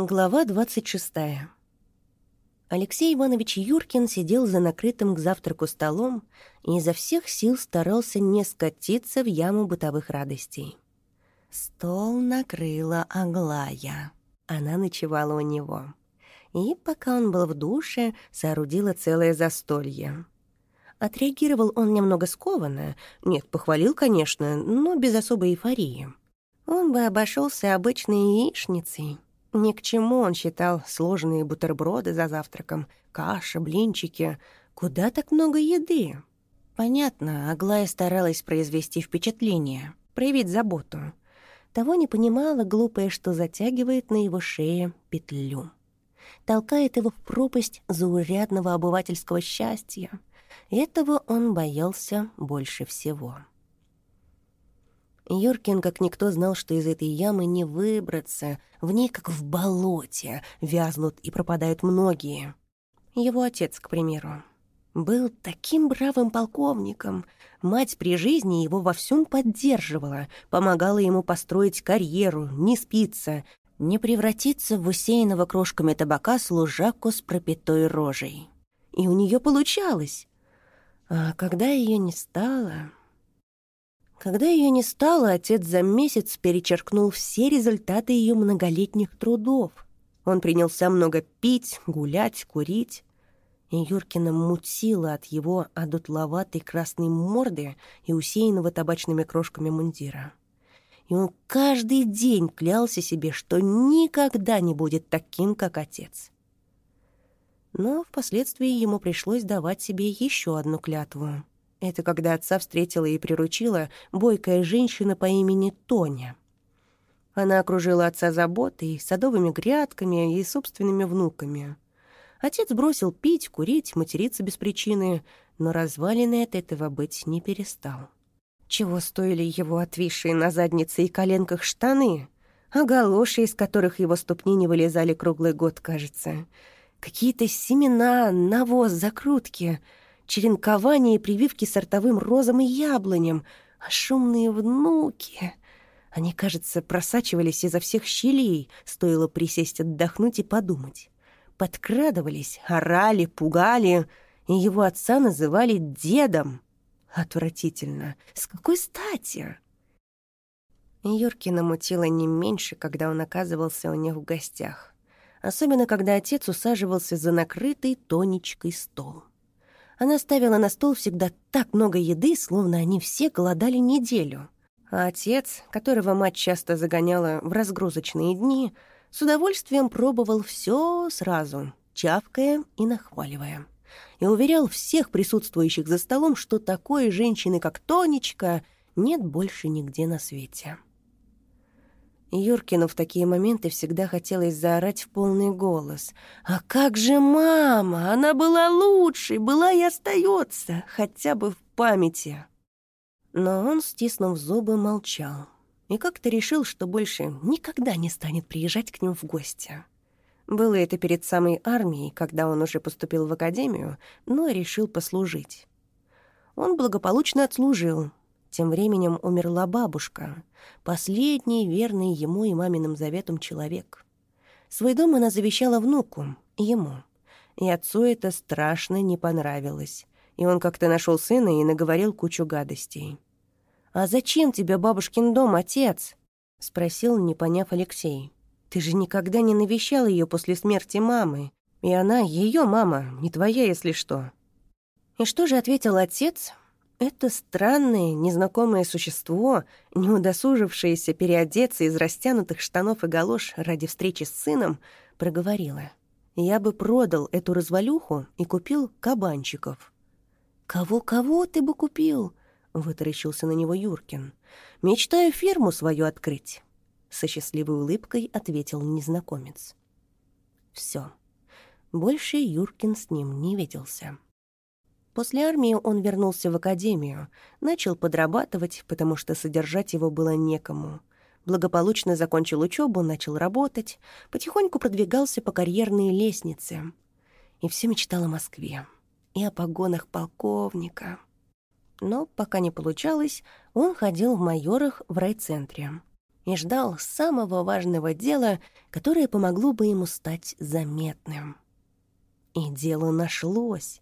Глава 26. Алексей Иванович Юркин сидел за накрытым к завтраку столом и изо всех сил старался не скатиться в яму бытовых радостей. Стол накрыла Аглая. Она ночевала у него. И пока он был в душе, соорудила целое застолье. Отреагировал он немного скованно. Нет, похвалил, конечно, но без особой эйфории. Он бы обошелся обычной яичницей — ни к чему он считал сложные бутерброды за завтраком, каша, блинчики. Куда так много еды? Понятно, Аглая старалась произвести впечатление, проявить заботу. Того не понимала глупая, что затягивает на его шее петлю. Толкает его в пропасть заурядного обывательского счастья. Этого он боялся больше всего. Юркин, как никто, знал, что из этой ямы не выбраться. В ней, как в болоте, вязнут и пропадают многие. Его отец, к примеру, был таким бравым полковником. Мать при жизни его во всем поддерживала, помогала ему построить карьеру, не спиться, не превратиться в усеянного крошками табака служаку с пропитой рожей. И у нее получалось. А когда ее не стало... Когда ее не стало, отец за месяц перечеркнул все результаты ее многолетних трудов. Он принялся много пить, гулять, курить. И Юркина мутила от его одутловатой красной морды и усеянного табачными крошками мундира. И он каждый день клялся себе, что никогда не будет таким, как отец. Но впоследствии ему пришлось давать себе еще одну клятву — это когда отца встретила и приручила бойкая женщина по имени Тоня. Она окружила отца заботой, садовыми грядками и собственными внуками. Отец бросил пить, курить, материться без причины, но развалины от этого быть не перестал. Чего стоили его отвисшие на заднице и коленках штаны, а галоши, из которых его ступни не вылезали круглый год, кажется. Какие-то семена, навоз, закрутки — черенкование и прививки сортовым розам и яблоням, а шумные внуки... Они, кажется, просачивались изо всех щелей, стоило присесть отдохнуть и подумать. Подкрадывались, орали, пугали, и его отца называли дедом. Отвратительно. С какой стати? Юркина мутила не меньше, когда он оказывался у них в гостях. Особенно, когда отец усаживался за накрытый тонечкой стол. Она ставила на стол всегда так много еды, словно они все голодали неделю. А отец, которого мать часто загоняла в разгрузочные дни, с удовольствием пробовал все сразу, чавкая и нахваливая. И уверял всех присутствующих за столом, что такой женщины, как Тонечка, нет больше нигде на свете. Юркину в такие моменты всегда хотелось заорать в полный голос. «А как же мама? Она была лучшей, была и остается, хотя бы в памяти». Но он, стиснув зубы, молчал и как-то решил, что больше никогда не станет приезжать к ним в гости. Было это перед самой армией, когда он уже поступил в академию, но решил послужить. Он благополучно отслужил, тем временем умерла бабушка, последний верный ему и маминым заветам человек. Свой дом она завещала внуку, ему. И отцу это страшно не понравилось. И он как-то нашел сына и наговорил кучу гадостей. «А зачем тебе бабушкин дом, отец?» — спросил, не поняв Алексей. «Ты же никогда не навещал ее после смерти мамы. И она ее мама, не твоя, если что». И что же ответил отец? Это странное, незнакомое существо, не удосужившееся переодеться из растянутых штанов и галош ради встречи с сыном, проговорила. «Я бы продал эту развалюху и купил кабанчиков». «Кого-кого ты бы купил?» — вытаращился на него Юркин. «Мечтаю ферму свою открыть», — со счастливой улыбкой ответил незнакомец. Все. Больше Юркин с ним не виделся. После армии он вернулся в академию, начал подрабатывать, потому что содержать его было некому. Благополучно закончил учебу, начал работать, потихоньку продвигался по карьерной лестнице. И все мечтал о Москве и о погонах полковника. Но пока не получалось, он ходил в майорах в райцентре. и ждал самого важного дела, которое помогло бы ему стать заметным. И дело нашлось.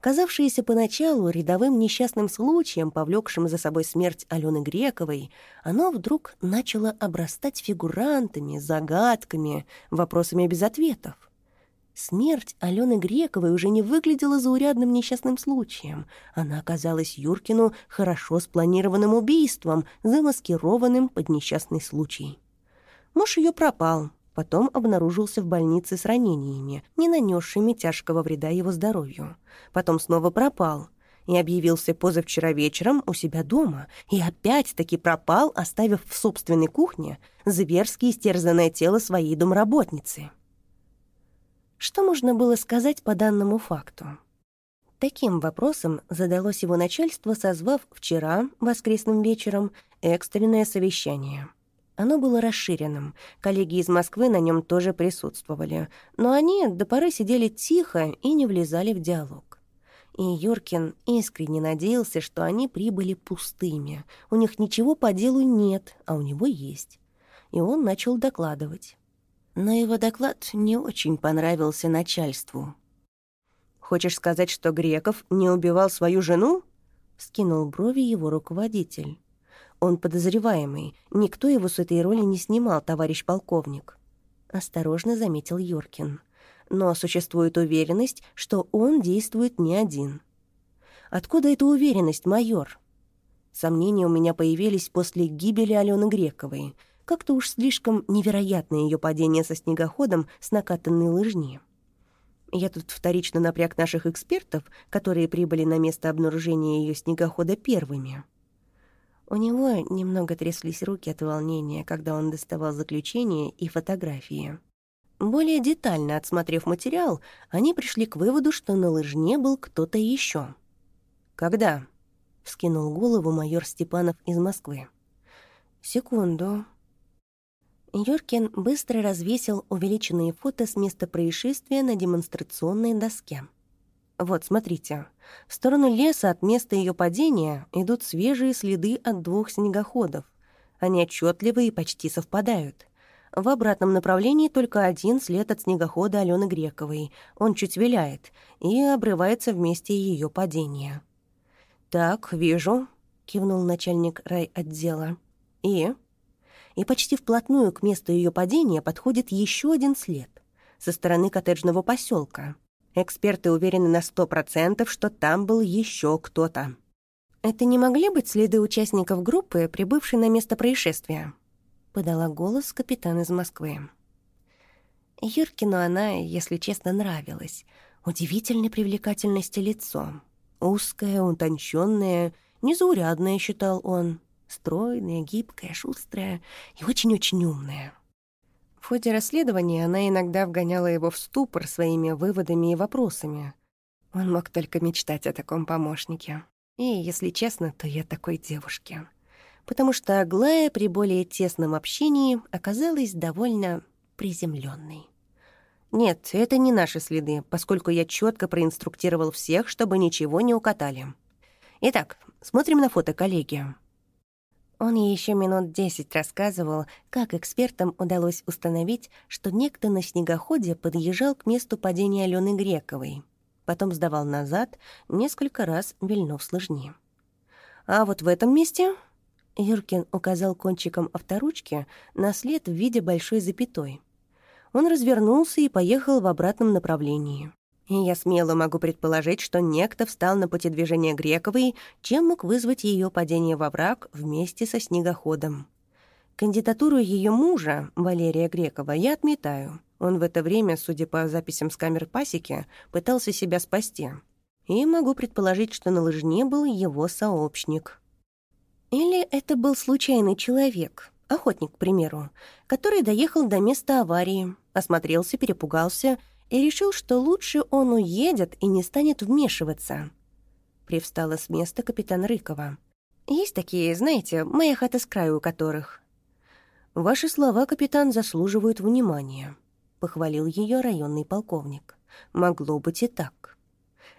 Казавшееся поначалу рядовым несчастным случаем, повлекшим за собой смерть Алены Грековой, оно вдруг начало обрастать фигурантами, загадками, вопросами без ответов. Смерть Алены Грековой уже не выглядела заурядным несчастным случаем. Она оказалась Юркину хорошо спланированным убийством, замаскированным под несчастный случай. Муж ее пропал, потом обнаружился в больнице с ранениями, не нанесшими тяжкого вреда его здоровью. Потом снова пропал и объявился позавчера вечером у себя дома, и опять-таки пропал, оставив в собственной кухне зверски истерзанное тело своей домработницы. Что можно было сказать по данному факту? Таким вопросом задалось его начальство, созвав вчера, воскресным вечером, экстренное совещание. Оно было расширенным, коллеги из Москвы на нем тоже присутствовали, но они до поры сидели тихо и не влезали в диалог. И Юркин искренне надеялся, что они прибыли пустыми. У них ничего по делу нет, а у него есть. И он начал докладывать но его доклад не очень понравился начальству. «Хочешь сказать, что Греков не убивал свою жену?» — скинул брови его руководитель. «Он подозреваемый. Никто его с этой роли не снимал, товарищ полковник», — осторожно заметил Юркин. «Но существует уверенность, что он действует не один». «Откуда эта уверенность, майор?» Сомнения у меня появились после гибели Алены Грековой — как-то уж слишком невероятное ее падение со снегоходом с накатанной лыжни. Я тут вторично напряг наших экспертов, которые прибыли на место обнаружения ее снегохода первыми. У него немного тряслись руки от волнения, когда он доставал заключение и фотографии. Более детально отсмотрев материал, они пришли к выводу, что на лыжне был кто-то еще. «Когда?» — вскинул голову майор Степанов из Москвы. «Секунду», Юркин быстро развесил увеличенные фото с места происшествия на демонстрационной доске. Вот, смотрите. В сторону леса от места ее падения идут свежие следы от двух снегоходов. Они отчетливы и почти совпадают. В обратном направлении только один след от снегохода Алены Грековой. Он чуть виляет и обрывается в месте ее падения. «Так, вижу», — кивнул начальник райотдела. «И?» и почти вплотную к месту ее падения подходит еще один след со стороны коттеджного поселка. Эксперты уверены на сто процентов, что там был еще кто-то. «Это не могли быть следы участников группы, прибывшей на место происшествия?» — подала голос капитан из Москвы. Юркину она, если честно, нравилась. Удивительной привлекательности лицо. Узкое, утонченное, незаурядное, считал он стройная, гибкая, шустрая и очень-очень умная. В ходе расследования она иногда вгоняла его в ступор своими выводами и вопросами. Он мог только мечтать о таком помощнике. И, если честно, то я такой девушке. Потому что Аглая при более тесном общении оказалась довольно приземленной. Нет, это не наши следы, поскольку я четко проинструктировал всех, чтобы ничего не укатали. Итак, смотрим на фото коллеги. Он еще минут десять рассказывал, как экспертам удалось установить, что некто на снегоходе подъезжал к месту падения Алены Грековой. Потом сдавал назад, несколько раз вильнув с. А вот в этом месте... Юркин указал кончиком авторучки на след в виде большой запятой. Он развернулся и поехал в обратном направлении. И я смело могу предположить, что некто встал на пути движения Грековой, чем мог вызвать ее падение во враг вместе со снегоходом. Кандидатуру ее мужа, Валерия Грекова, я отметаю. Он в это время, судя по записям с камер пасеки, пытался себя спасти. И могу предположить, что на лыжне был его сообщник. Или это был случайный человек, охотник, к примеру, который доехал до места аварии, осмотрелся, перепугался и решил, что лучше он уедет и не станет вмешиваться. Привстала с места капитан Рыкова. «Есть такие, знаете, моя хата с краю у которых». «Ваши слова, капитан, заслуживают внимания», — похвалил ее районный полковник. «Могло быть и так».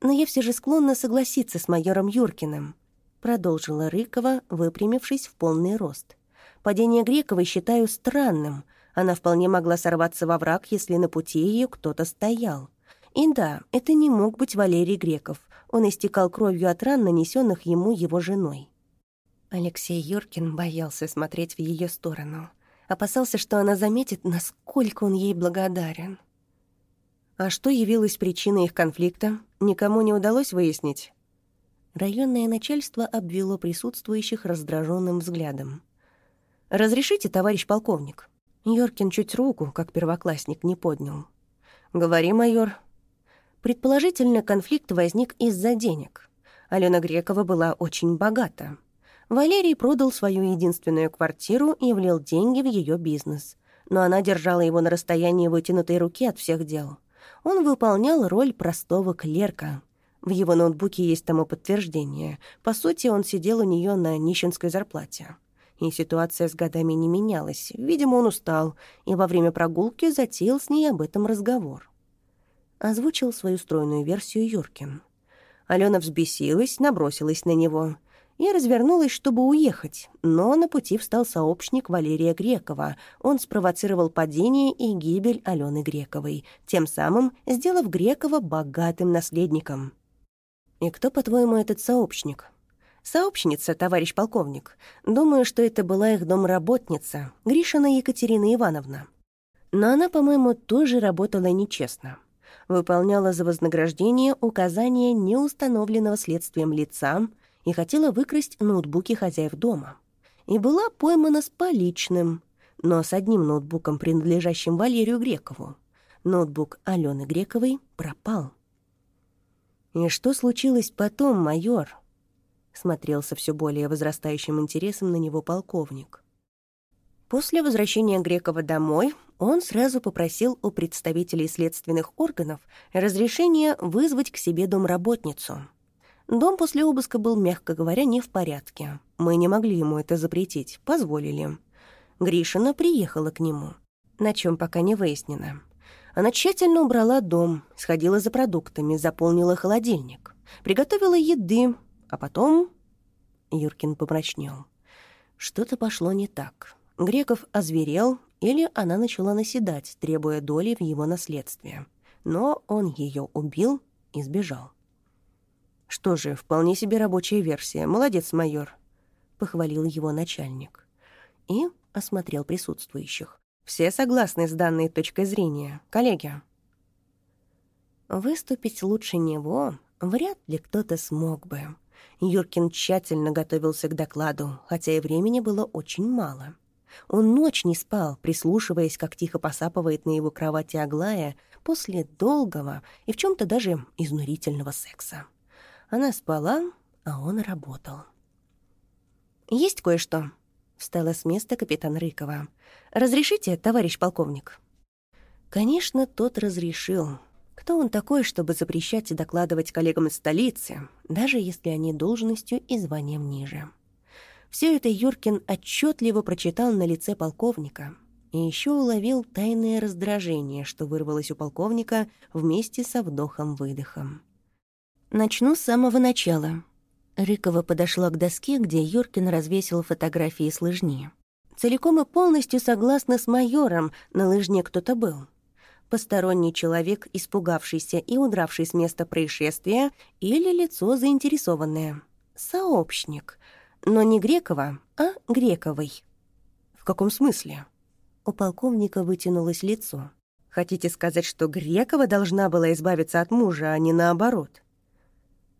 «Но я все же склонна согласиться с майором Юркиным», — продолжила Рыкова, выпрямившись в полный рост. Падение Грековой считаю странным. Она вполне могла сорваться во враг, если на пути ее кто-то стоял. И да, это не мог быть Валерий Греков. Он истекал кровью от ран, нанесенных ему его женой. Алексей Юркин боялся смотреть в ее сторону. Опасался, что она заметит, насколько он ей благодарен. А что явилось причиной их конфликта, никому не удалось выяснить. Районное начальство обвело присутствующих раздраженным взглядом. «Разрешите, товарищ полковник?» Йоркин чуть руку, как первоклассник, не поднял. «Говори, майор». Предположительно, конфликт возник из-за денег. Алена Грекова была очень богата. Валерий продал свою единственную квартиру и влил деньги в ее бизнес. Но она держала его на расстоянии вытянутой руки от всех дел. Он выполнял роль простого клерка. В его ноутбуке есть тому подтверждение. По сути, он сидел у нее на нищенской зарплате. И ситуация с годами не менялась. Видимо, он устал, и во время прогулки затеял с ней об этом разговор. Озвучил свою стройную версию Юркин. Алена взбесилась, набросилась на него и развернулась, чтобы уехать, но на пути встал сообщник Валерия Грекова. Он спровоцировал падение и гибель Алены Грековой, тем самым сделав Грекова богатым наследником. «И кто, по-твоему, этот сообщник?» «Сообщница, товарищ полковник. Думаю, что это была их домработница, Гришина Екатерина Ивановна. Но она, по-моему, тоже работала нечестно выполняла за вознаграждение указания неустановленного следствием лица и хотела выкрасть ноутбуки хозяев дома. И была поймана с поличным, но с одним ноутбуком, принадлежащим Валерию Грекову. Ноутбук Алены Грековой пропал. «И что случилось потом, майор?» Смотрелся все более возрастающим интересом на него полковник. После возвращения Грекова домой он сразу попросил у представителей следственных органов разрешения вызвать к себе домработницу — Дом после обыска был, мягко говоря, не в порядке. Мы не могли ему это запретить, позволили. Гришина приехала к нему. На чем пока не выяснено. Она тщательно убрала дом, сходила за продуктами, заполнила холодильник, приготовила еды, а потом... Юркин помрачнел. Что-то пошло не так. Греков озверел, или она начала наседать, требуя доли в его наследстве. Но он ее убил и сбежал. «Что же, вполне себе рабочая версия. Молодец, майор», — похвалил его начальник. И осмотрел присутствующих. «Все согласны с данной точкой зрения, коллеги?» Выступить лучше него вряд ли кто-то смог бы. Юркин тщательно готовился к докладу, хотя и времени было очень мало. Он ночь не спал, прислушиваясь, как тихо посапывает на его кровати Аглая после долгого и в чем то даже изнурительного секса. Она спала, а он работал. «Есть кое-что», — встала с места капитан Рыкова. «Разрешите, товарищ полковник?» Конечно, тот разрешил. Кто он такой, чтобы запрещать и докладывать коллегам из столицы, даже если они должностью и званием ниже? Все это Юркин отчетливо прочитал на лице полковника и еще уловил тайное раздражение, что вырвалось у полковника вместе со вдохом-выдохом. Начну с самого начала. Рыкова подошла к доске, где Юркин развесил фотографии с лыжни. Целиком и полностью согласна с майором, на лыжне кто-то был. Посторонний человек, испугавшийся и удравший с места происшествия, или лицо заинтересованное. Сообщник. Но не Грекова, а Грековой. В каком смысле? У полковника вытянулось лицо. Хотите сказать, что Грекова должна была избавиться от мужа, а не наоборот?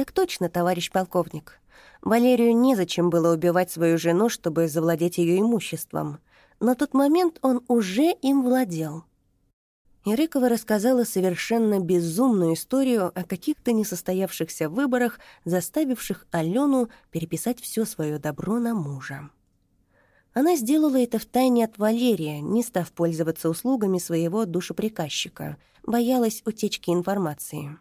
«Так точно, товарищ полковник. Валерию незачем было убивать свою жену, чтобы завладеть ее имуществом. На тот момент он уже им владел». Ирыкова рассказала совершенно безумную историю о каких-то несостоявшихся выборах, заставивших Алену переписать все свое добро на мужа. Она сделала это втайне от Валерия, не став пользоваться услугами своего душеприказчика, боялась утечки информации.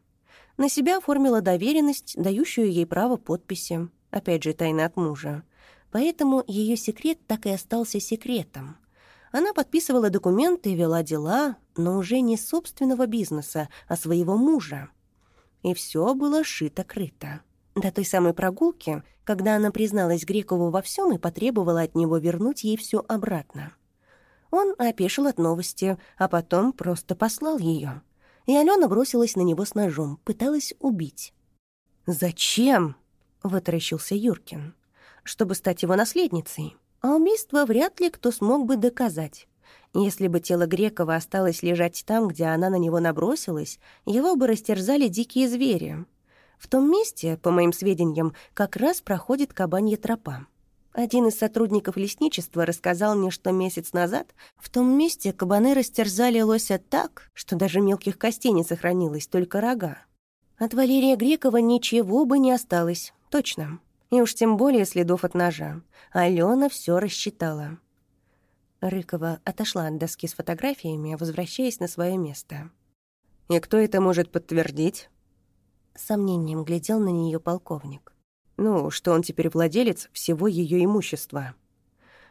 На себя оформила доверенность, дающую ей право подписи. Опять же, тайна от мужа. Поэтому ее секрет так и остался секретом. Она подписывала документы и вела дела, но уже не собственного бизнеса, а своего мужа. И все было шито-крыто. До той самой прогулки, когда она призналась Грекову во всем и потребовала от него вернуть ей все обратно. Он опешил от новости, а потом просто послал ее. И Алена бросилась на него с ножом, пыталась убить. «Зачем?» — вытаращился Юркин. «Чтобы стать его наследницей. А убийство вряд ли кто смог бы доказать. Если бы тело Грекова осталось лежать там, где она на него набросилась, его бы растерзали дикие звери. В том месте, по моим сведениям, как раз проходит кабанья тропа. Один из сотрудников лесничества рассказал мне, что месяц назад в том месте кабаны растерзали лося так, что даже мелких костей не сохранилось, только рога. От Валерия Грекова ничего бы не осталось, точно. И уж тем более следов от ножа. Алена все рассчитала. Рыкова отошла от доски с фотографиями, возвращаясь на свое место. «И кто это может подтвердить?» Сомнением глядел на нее полковник. «Ну, что он теперь владелец всего ее имущества».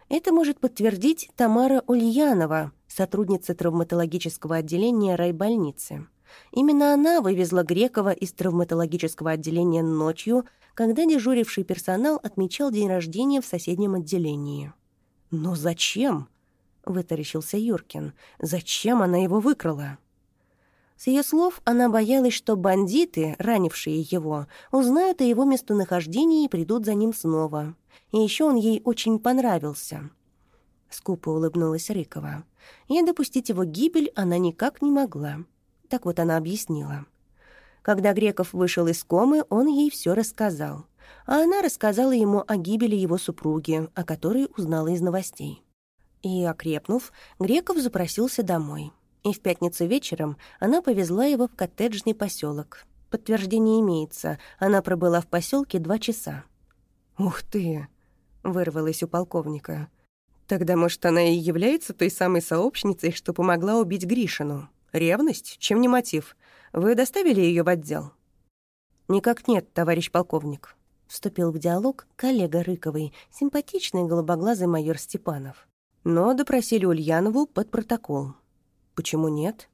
Это может подтвердить Тамара Ульянова, сотрудница травматологического отделения райбольницы. Именно она вывезла Грекова из травматологического отделения ночью, когда дежуривший персонал отмечал день рождения в соседнем отделении. «Но зачем?» — вытаращился Юркин. «Зачем она его выкрала?» С ее слов она боялась, что бандиты, ранившие его, узнают о его местонахождении и придут за ним снова. И еще он ей очень понравился. Скупо улыбнулась Рыкова. И допустить его гибель она никак не могла. Так вот она объяснила. Когда Греков вышел из комы, он ей все рассказал. А она рассказала ему о гибели его супруги, о которой узнала из новостей. И, окрепнув, Греков запросился домой. И в пятницу вечером она повезла его в коттеджный поселок. Подтверждение имеется, она пробыла в поселке два часа. «Ух ты!» — вырвалось у полковника. «Тогда, может, она и является той самой сообщницей, что помогла убить Гришину?» Ревность? Чем не мотив? Вы доставили ее в отдел? Никак нет, товарищ полковник. Вступил в диалог коллега Рыковой, симпатичный голубоглазый майор Степанов. Но допросили Ульянову под протокол. Почему нет?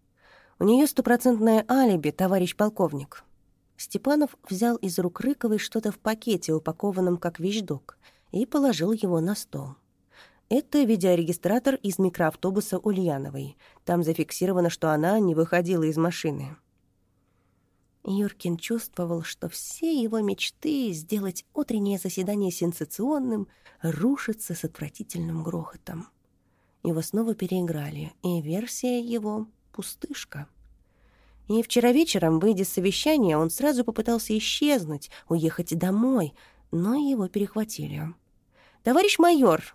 У нее стопроцентное алиби, товарищ полковник. Степанов взял из рук Рыковой что-то в пакете, упакованном как вещдок, и положил его на стол. Это видеорегистратор из микроавтобуса Ульяновой. Там зафиксировано, что она не выходила из машины. Юркин чувствовал, что все его мечты сделать утреннее заседание сенсационным рушатся с отвратительным грохотом. Его снова переиграли, и версия его — пустышка. И вчера вечером, выйдя с совещания, он сразу попытался исчезнуть, уехать домой, но его перехватили. «Товарищ майор!»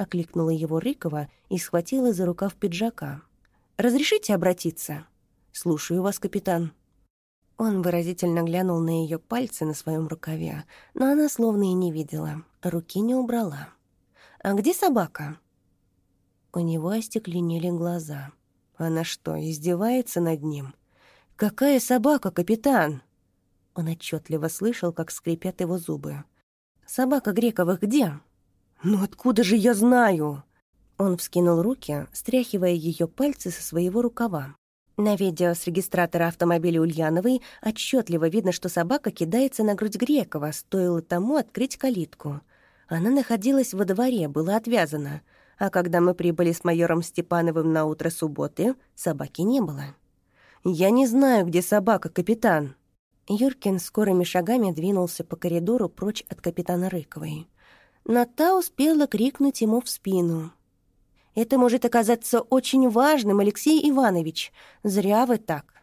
Окликнула его Рыкова и схватила за рукав пиджака. «Разрешите обратиться?» «Слушаю вас, капитан». Он выразительно глянул на ее пальцы на своем рукаве, но она словно и не видела, руки не убрала. «А где собака?» У него остекленели глаза. Она что, издевается над ним? «Какая собака, капитан?» Он отчетливо слышал, как скрипят его зубы. «Собака Грековых где?» «Ну откуда же я знаю?» Он вскинул руки, стряхивая ее пальцы со своего рукава. На видео с регистратора автомобиля Ульяновой отчетливо видно, что собака кидается на грудь Грекова, стоило тому открыть калитку. Она находилась во дворе, была отвязана. А когда мы прибыли с майором Степановым на утро субботы, собаки не было. «Я не знаю, где собака, капитан». Юркин скорыми шагами двинулся по коридору прочь от капитана Рыковой но та успела крикнуть ему в спину. «Это может оказаться очень важным, Алексей Иванович. Зря вы так.